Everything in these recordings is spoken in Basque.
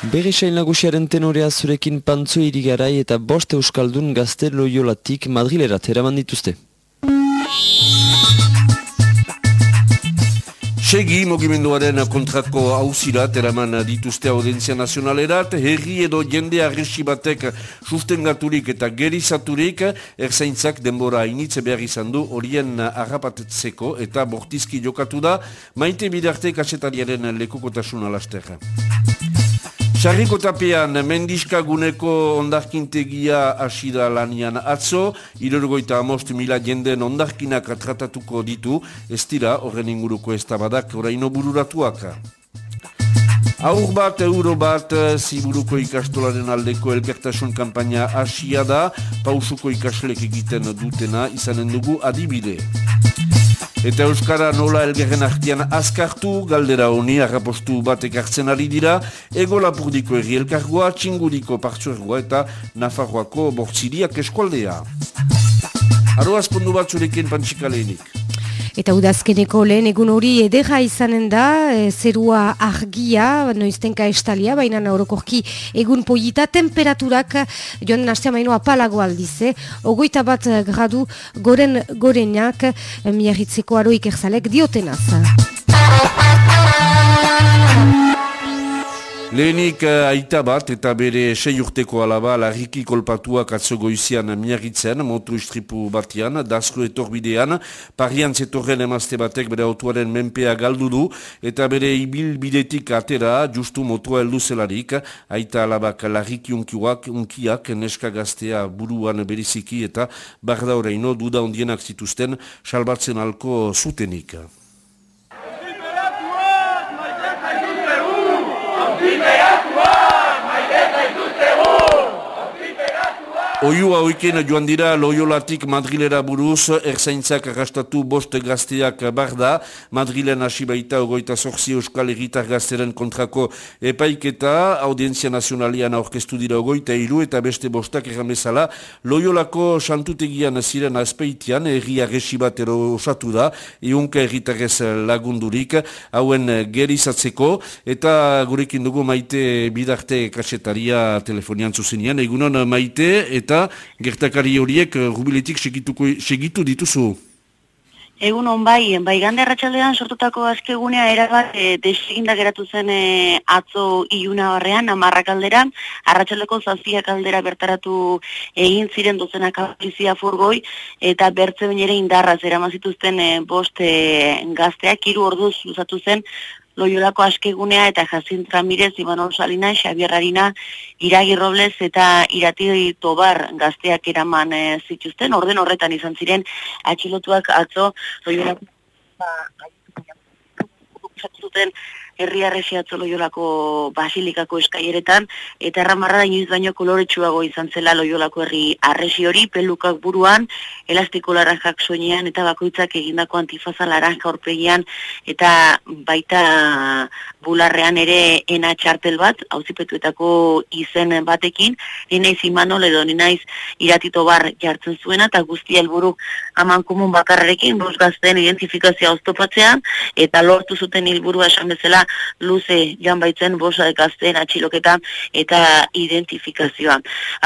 Berrisain nagusiaren tenorea zurekin pantzo irigarai eta bost euskaldun gazte loiolatik Madrilerat eraman dituzte. Segi mogimenduaren kontrako hausirat eraman dituzte audientzia nazionalerat, herri edo jende arresi batek sustengaturik eta gerizaturik, erzaintzak denbora initze behar izan du horien harrapatetzeko eta bortizki jokatu da, maite bidarte kasetariaren lekukotasun alasterra. Sarriko tapean, mendiska guneko ondarkintegia asida lanian atzo, irorgoita amost mila jenden ondarkinak tratatuko ditu, ez dira horren inguruko ez tabadak oraino bururatuak. Aur bat, euro bat, ziburuko ikastolaren aldeko elgertasun kampaina asia da, pausuko ikaslek egiten dutena izanen dugu adibide. Eta Euskara nola elgerren artian azkartu, galdera honi arrapostu batek hartzen ari dira, ego lapurdiko erri elkargoa, txinguriko partzuergoa eta Nafarroako bortziriak eskualdea. Aroaz pondu bat zurekin pantxikaleenik. Eta udazkeneko lehen egun hori edera izanen da, e, zerua argia, noiztenka estalia, baina naurokorki egun poita temperaturak joan nastea mainoa palago aldize, ogoita bat gradu goren gorenak miarritzeko aroik erzalek diotenaz. Lehenik uh, aita bat eta bere sei urteko alaba larriki kolpatuak atzogoizian miagitzen, motu istripu batian, dazko etorbidean, parian zetorren emazte batek bere autuaren menpea galdu du, eta bere ibilbidetik atera, justu motua heldu zelarik, aita alabak larriki unkiak, unkiak, neska gaztea buruan beriziki eta barda horreino duda ondienak zituzten, salbatzen alko zutenik. Oiu hauiken joan dira loiolatik Madrilera buruz, erzaintzak arrastatu bost gazteak barda, Madrilen hasi baita ogoita zorzi euskal egitar gazteren kontrako epaiketa, audientzia nazionalian aurkeztu dira ogoita iru eta beste bostak erramezala, loiolako santutegian ziren azpeitian, erri arresi bat osatu da, iunka erritarrez lagundurik, hauen gerizatzeko, eta gurekin dugu maite bidarte kasetaria telefonian zuzenean, egunon maite, eta eta gertakari horiek rubiletik eh, segitu dituzu. Egun hon bai, bai gande arratsaldean sortutako azkegunea erabat e, deseginda geratu zen e, atzo iluna horrean, amarrak alderan, arratsaldeko zaziak aldera bertaratu egin ziren dozenak polizia furgoi, eta bertze ere indarraz eramazituzten e, bost e, gazteak, hiru orduz luzatu zen, Loiolako askegunea eta Jazin Ramirez, Imanol Salina, Xabier Harina, Iragi Robles eta Irati Tobar gazteak eraman e, zituzten. Orden horretan izan ziren atxilotuak atzo Loiolako zuten herri arresi atzolo jolako basilikako eskaieretan, eta erramarra da inoiz baino koloretsuago izan zela loiolako herri arresi hori, pelukak buruan, elastiko laranjak soinean, eta bakoitzak egindako antifaza laranja horpegian, eta baita bularrean ere ena txartel bat, hauzipetuetako izen batekin, ninaiz imanol edo ninaiz iratito bar jartzen zuena, eta guzti helburu haman komun bakarrekin, gazten identifikazioa oztopatzean, eta lortu zuten helburua esan bezala luze jan baitzen bosa dekazten atxiloketa eta identifikazioa.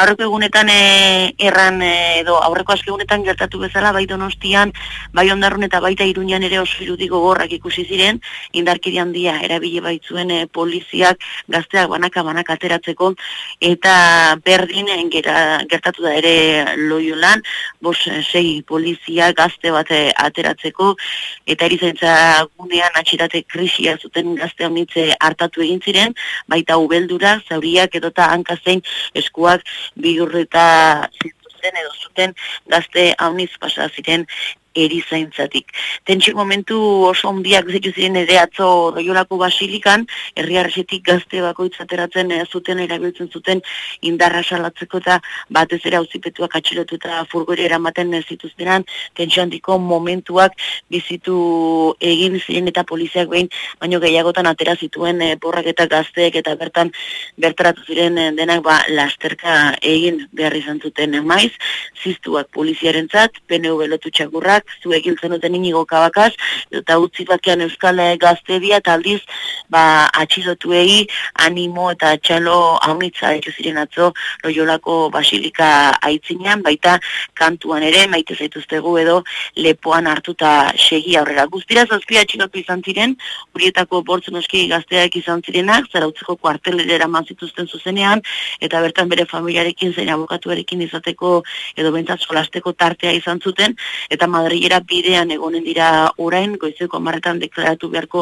Aurreko egunetan e, erran e, edo aurreko aske egunetan gertatu bezala bai donostian, bai ondarrun eta baita iruñan ere oso irudiko gorrak ikusi ziren, indarkiri handia erabile baitzuen e, poliziak gazteak banaka banaka ateratzeko eta berdin gera, gertatu da ere loiolan, bos sei polizia gazte bat ateratzeko eta erizaintza gunean atxirate krisia zuten gazte honitze hartatu egin ziren, baita ubeldura, zauriak edota hankazein eskuak bigurreta zituzten edo zuten gazte hauniz pasa ziren erizaintzatik. Tentsik momentu oso ondiak zitu ziren ere atzo doiolako basilikan, herriarresetik gazte bakoitzateratzen e, zuten erabiltzen zuten indarra salatzeko eta batez ere auzipetuak atxilotu eta furgore eramaten zituztenan, tentsio handiko momentuak bizitu egin ziren eta poliziak behin, baino gehiagotan atera zituen e, borrak eta gazteek eta bertan bertaratu ziren e, denak ba, lasterka egin behar izan zuten maiz, ziztuak poliziaren zat, PNV lotu txakurrak, kabakak, zu egin zenuten inigo kabakaz, eta utzi bakean euskal gaztedia, eta aldiz, ba, atxilotuei animo eta txalo haunitza ditu ziren atzo loiolako basilika aitzinean, baita kantuan ere, maite zaituztegu edo lepoan hartuta segi aurrera. Guztira zazpia atxilotu izan ziren, horietako bortzen oski gazteak izan zirenak, zarautzeko kuartelera mazituzten zuzenean, eta bertan bere familiarekin zein abokatuarekin izateko edo bentsat solasteko tartea izan zuten, eta Madrilera bidean egonen dira orain, goizeko amarretan deklaratu beharko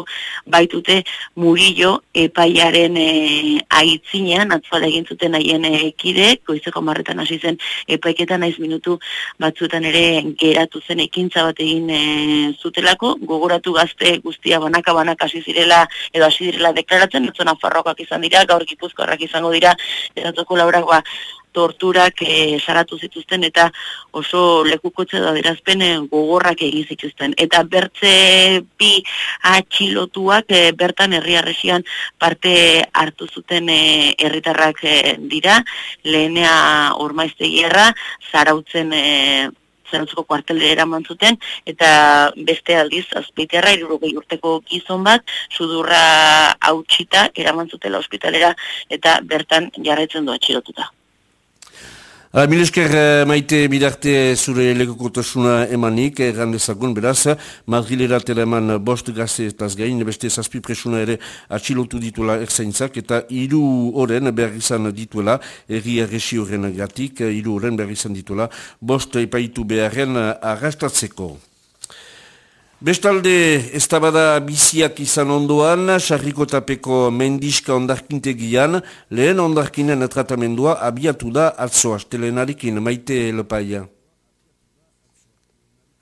baitute murillo epaiaren e, aitzinean, atzuala egin zuten haien ekide, goizeko amarretan hasi zen epaiketan naiz minutu batzuetan ere geratu zen ekintza bat egin e, zutelako, gogoratu gazte guztia banaka banaka hasi zirela edo hasi direla deklaratzen, etzona farrokak izan dira, gaur gipuzkoarrak izango dira, eratoko laurak ba, torturak e, saratu zituzten eta oso lekukotze da berazpen eh, gogorrak egin zituzten. Eta bertze bi atxilotuak e, bertan herriarresian parte hartu zuten herritarrak dira, lehenea ormaizte gierra, zarautzen e, zerantzeko kuartelde eraman zuten, eta beste aldiz, azpeiterra, irurogei urteko gizon bat, sudurra hautsita eraman zutela ospitalera, eta bertan jarraitzen du atxilotuta. Uh, Milesker uh, maite bidarte zure legokotasuna emanik, erran dezagun beraz, Madrilera eman bost gaze eta gain, beste zazpi presuna ere atxilotu dituela erzaintzak, eta hiru oren behar izan dituela, erri erresi horren gatik, hiru oren behar izan dituela, bost epaitu beharren arrastatzeko. Bestalde, ez bada biziak izan ondoan, sarriko tapeko mendiska ondarkintegian, lehen ondarkinen tratamendua abiatu da atzo astelenarikin, maite lepaia.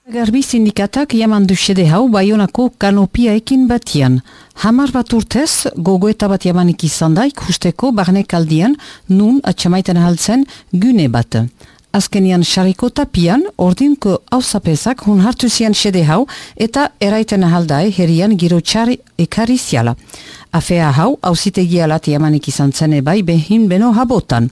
Garbi sindikatak jaman dusede hau baionako kanopiaekin batian. Hamar bat urtez, gogoeta bat jamanik izan da ikusteko barnek aldian, nun atxamaiten haltzen gune bat. Azkenian xariko tapian, ordinko hausapezak hun hartu zian sede hau eta eraiten ahaldai herrian giro txari ekariziala. Afea hau, hausitegia lati emanik izan zen ebai behin beno habotan.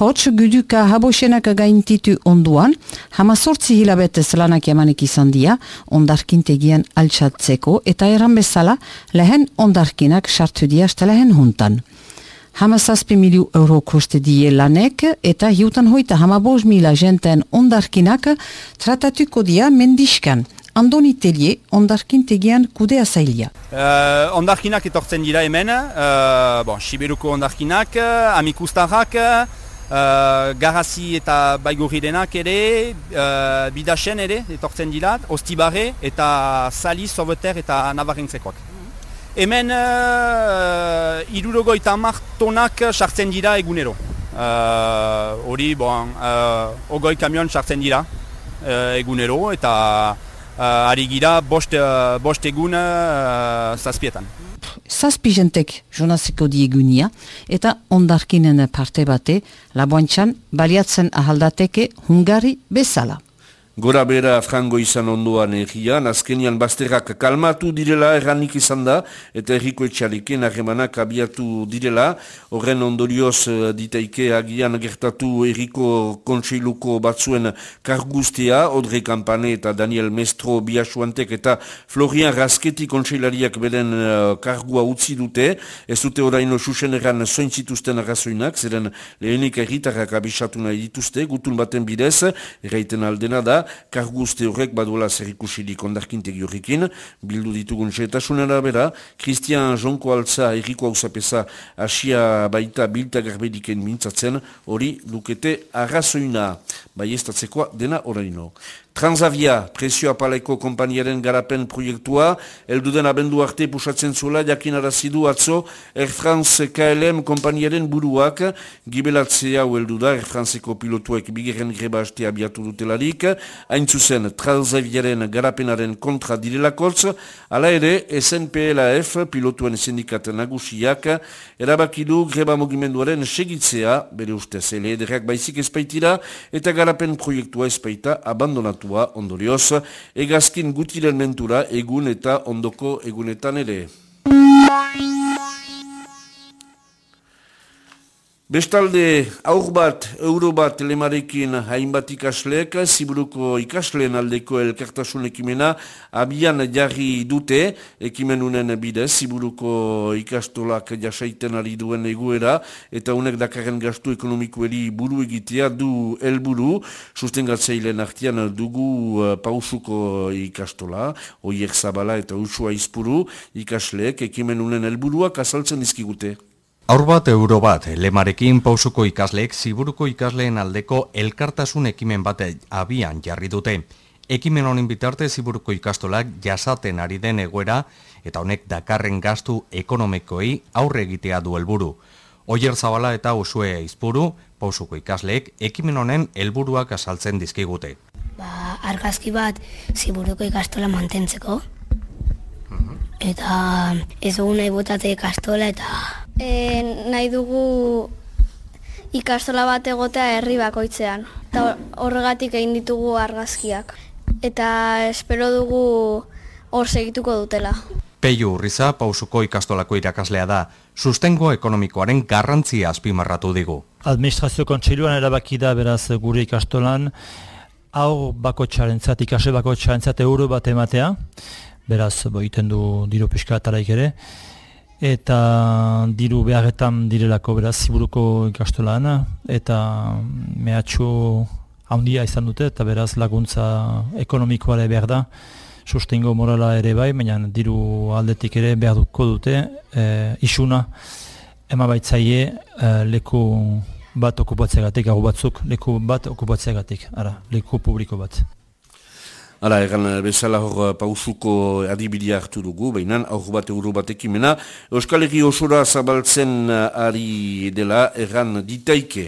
Hots, guduka habosenak gaintitu onduan, hama sortzi hilabete zelanak emanik izan dia, ondarkintegian altsatzeko eta eran bezala lehen ondarkinak sartu dia lehen huntan. Hamazazpi miliu euro koste die lanek eta hiutan hoita hamaboz mila jenten ondarkinak tratatuko dia mendiskan. Andoni Telie, ondarkin tegian kudea zailia. Uh, ondarkinak etortzen dira hemen, uh, bon, Siberuko ondarkinak, uh, amikustarrak, uh, garazi eta baigurrirenak ere, uh, bidasen ere etortzen dira, ostibare eta sali, sobeter eta nabarrentzekoak. Hemen uh, irurogoi tonak sartzen dira egunero. Uh, hori, bon, uh, ogoi kamion sartzen dira uh, egunero eta uh, ari gira bost, uh, bost egun uh, zazpietan. Zazpi jentek jonaziko diegunia eta ondarkinen parte bate laboantxan baliatzen ahaldateke hungari bezala. Gora bera frango izan ondoan egian, azkenian bazterrak kalmatu direla erranik izan da, eta erriko etxaliken arremanak abiatu direla, horren ondorioz eh, ditaike agian gertatu erriko kontseiluko batzuen karguztea, Odre Kampane eta Daniel Mestro biasuantek eta Florian Rasketi kontseilariak beren uh, kargua utzi dute, ez dute oraino susen erran zointzituzten arrazoinak, zeren lehenik erritarrak abisatu nahi dituzte, gutun baten bidez, erraiten aldena da, karguzte horrek baduela zerrikusirik ondarkintegi horrekin, bildu ditugun xetasunera bera, Christian Jonko Altza erriko hausapesa asia baita bilta garbediken mintzatzen, hori lukete arrazoina, bai ez dena oraino. Transavia, presio apaleko kompaniaren garapen proiektua, elduden abendu arte pusatzen zuela, jakin arazidu atzo, Air France KLM kompaniaren buruak, gibelatzea hau elduda, Air Franceko pilotuek bigeren greba haste abiatu dutelarik, hain zuzen Transaviaren garapenaren kontra direlakoltz, ala ere, SNPLAF, pilotuen sindikaten nagusiak, erabakidu greba mogimenduaren segitzea, bere ustez, ele ederrak baizik espaitira, eta garapen proiektua espaita abandonatu kontua ondorioz, egazkin gutiren mentura egun eta ondoko egunetan ere. Bestalde, aur bat, euro bat lemarekin hainbat ikasleek, ziburuko ikasleen aldeko elkartasun ekimena abian jarri dute, ekimenunen bidez, ziburuko ikastolak jasaiten ari duen eguera, eta unek dakarren gastu ekonomikoeri buru egitea du helburu, sustengatzeilen artian dugu uh, pausuko ikastola, oiek zabala eta usua izpuru, ikasleek ekimenunen helburuak azaltzen dizkigute. Aur bat euro bat, lemarekin pausuko ikasleek ziburuko ikasleen aldeko elkartasun ekimen bate abian jarri dute. Ekimen honin bitarte ziburuko ikastolak jasaten ari den egoera eta honek dakarren gastu ekonomikoei aurre egitea du helburu. Oier Zabala eta Usue Izpuru, pausuko ikasleek, ekimen honen helburuak asaltzen dizkigute. Ba, argazki bat ziburuko ikastola mantentzeko. Mhm. Eta ez dugu nahi botate ikastola eta e, nahi dugu ikastola bat egotea herri bakoitzean. Eta horregatik egin ditugu argazkiak. Eta espero dugu hor segituko dutela. Peio Urriza, pausuko ikastolako irakaslea da, sustengo ekonomikoaren garrantzia azpimarratu digu. Administrazio kontseiluan erabaki da beraz gure ikastolan, hau bako txarentzat, ikase bako txarentzat euro bat ematea, beraz, boiten du diro piskataraik ere, eta diru beharretan direlako beraz ziburuko ikastolan eta mehatxu handia izan dute eta beraz laguntza ekonomikoare behar da sustengo morala ere bai, baina diru aldetik ere behar duko dute e, isuna ema baitzaie e, leku bat okupatzegatik, hau batzuk leku bat okupatzegatik, ara, leku publiko bat. Hala, egan bezala hor uh, pausuko adibidea hartu dugu, baina hor bat euro bat ekimena. Euskal Herri osora zabaltzen uh, ari dela egan ditaike.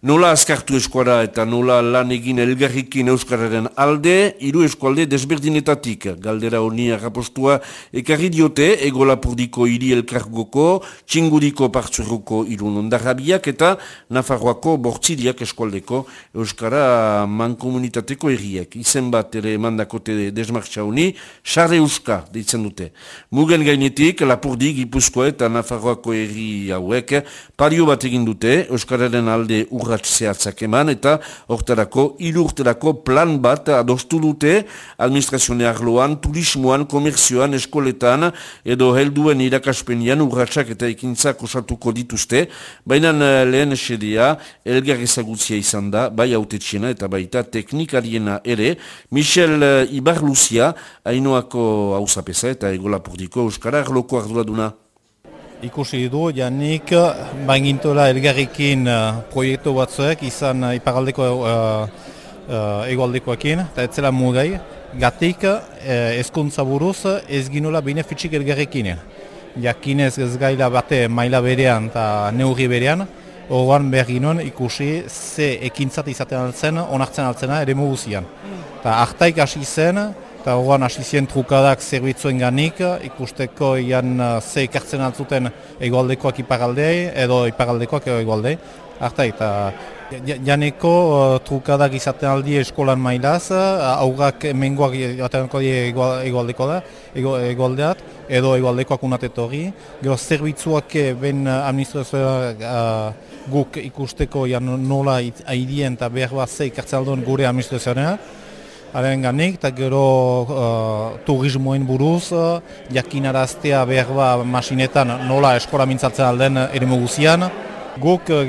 Nola azkartu eskuara eta nola lan egin elgarrikin Euskararen alde, hiru eskualde desberdinetatik. Galdera honi arrapostua ekarri diote, ego lapurdiko hiri elkargoko, txingudiko partzurruko irun ondarrabiak eta Nafarroako bortziriak eskualdeko Euskara mankomunitateko erriak. Izen bat ere mandakote desmartxa honi, xarre euska deitzen dute. Mugen gainetik, lapurdi, gipuzkoa eta Nafarroako erri hauek, pario bat egin dute, Euskararen alde urra urratz zehatzak eman eta hortarako irurterako plan bat adostu dute administrazioa arloan, turismoan, komerzioan, eskoletan edo helduen irakaspenian urratsak eta ekintzak osatuko dituzte, baina eh, lehen esedea elgar ezagutzia izan da, bai autetxiena eta baita teknikariena ere, Michel eh, Ibarluzia, hainoako hausapesa eta egolapurdiko Euskara arloko arduraduna. Ikusi du, janik, baingintola elgarrikin uh, proiektu batzuek izan uh, iparaldeko uh, uh, egualdekoekin, eta ez zela mugai, gatik uh, eskuntza buruz ez ginola benefitxik elgarrikin. Jakinez ez gaila bate maila berean eta neurri berean, horrean behar ginoen ikusi ze ekintzat izaten altzen, onartzen altzena ere muguzian. Eta hartaik hasi zen, eta horrean hasi ziren trukadak zerbitzuen ganik, ikusteko ian uh, ze ekartzen altzuten egualdekoak iparaldei, edo iparaldekoak egualdei. Arta, eta janeko uh, trukadak izaten aldi eskolan mailaz, uh, aurrak mengoak jatenko di egualdeko da, egualdeat, edo egualdekoak unatetorri. Gero zerbitzuak ben administrazioa guk ikusteko ian nola haidien eta behar bat ze ikartzen gure administrazioa Haren ganik, eta gero uh, turismoen buruz, uh, jakinaraztea behar ba masinetan nola eskola mintzatzen alden ere guzian. Guk uh,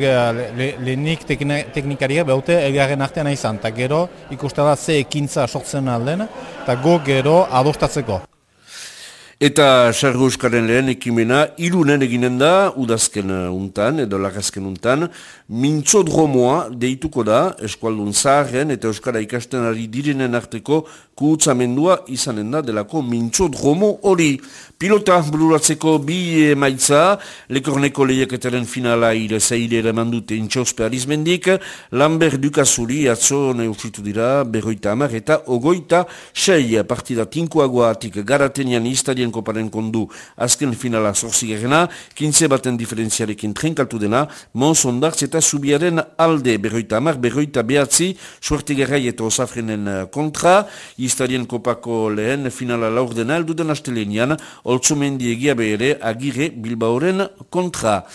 lehenik le, teknikaria behaute elgarren artean izan, eta gero ikustela ze ekintza sortzen alden, eta guk gero adostatzeko. Eta Sargo Euskaren lehen ekimena irunen eginen da, udazken uh, untan, edo lagazken untan, mintzo dromoa deituko da, eskualdun zaharren eta Euskara ikasten ari direnen arteko kuhutzamendua izanen da delako mintzo dromo hori. Pilota bururatzeko bi emaitza, lekorneko lehiaketaren finala ire zaire ere mandute intxospe arizmendik, Lambert Dukazuri atzo neusitu dira, berroita amar eta ogoita sei. Partida tinkoagoa atik garatenian istadien koparen kondu azken finala zorzigarena, kintze baten diferentziarekin trenkatu dena, Mons Ondartz eta Subiaren alde berroita amar, berroita behatzi, suertigarrai eta osafrenen kontra, istadien kopako lehen finala laur dena, elduden astelenean, Oltzumendi egia behere agire Bilbaoren kontra.